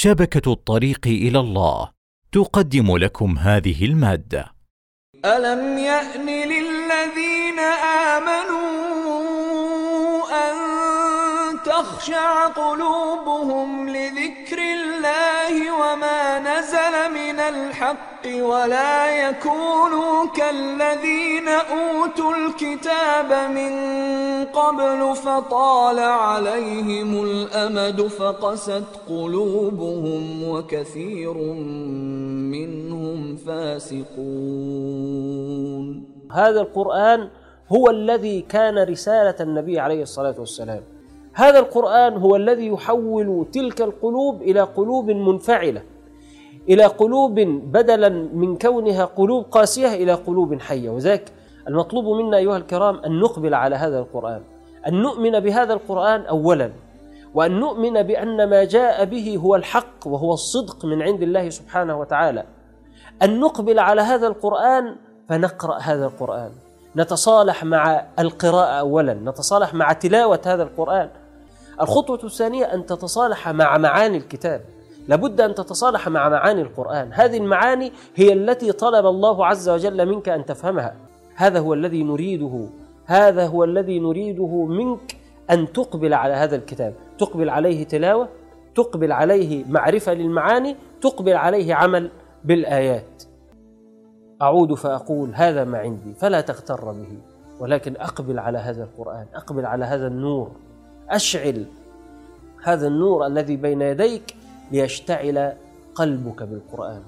شبكة الطريق إلى الله تقدم لكم هذه المادة. ألم يأن للذين آمنوا أن تخشع قلوبهم لذكر الله وما نزل من الحق ولا يكونوا كالذين أوتوا الكتاب من قبل فطال عليهم الأمد فقست قلوبهم وكثير منهم فاسقون. هذا القرآن هو الذي كان رسالة النبي عليه الصلاة والسلام. هذا القرآن هو الذي يحول تلك القلوب إلى قلوب منفعلة. إلى قلوب بدلا من كونها قلوب قاسية إلى قلوب حية. وذاك المطلوب منا أيها الكرام أن نقبل على هذا القرآن. أن نؤمن بهذا القرآن أولا. وأن نؤمن بأن ما جاء به هو الحق وهو الصدق من عند الله سبحانه وتعالى. أن نقبل على هذا القرآن فنقرأ هذا القرآن. نتصالح مع القراءة أولا. نتصالح مع تلاوة هذا القرآن. الخطوة الثانية أن تتصالح مع معاني الكتاب. لابد أن تتصالح مع معاني القرآن. هذه المعاني هي التي طلب الله عز وجل منك أن تفهمها. هذا هو الذي نريده. هذا هو الذي نريده منك أن تقبل على هذا الكتاب. تقبل عليه تلاوة تقبل عليه معرفة للمعاني تقبل عليه عمل بالآيات. أعود فأقول هذا ما عندي فلا تغتر به. ولكن أقبل على هذا القرآن أقبل على هذا النور. أشعل هذا النور الذي بين يديك ليشتعل قلبك بالقرآن.